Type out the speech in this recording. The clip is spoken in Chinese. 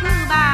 不吧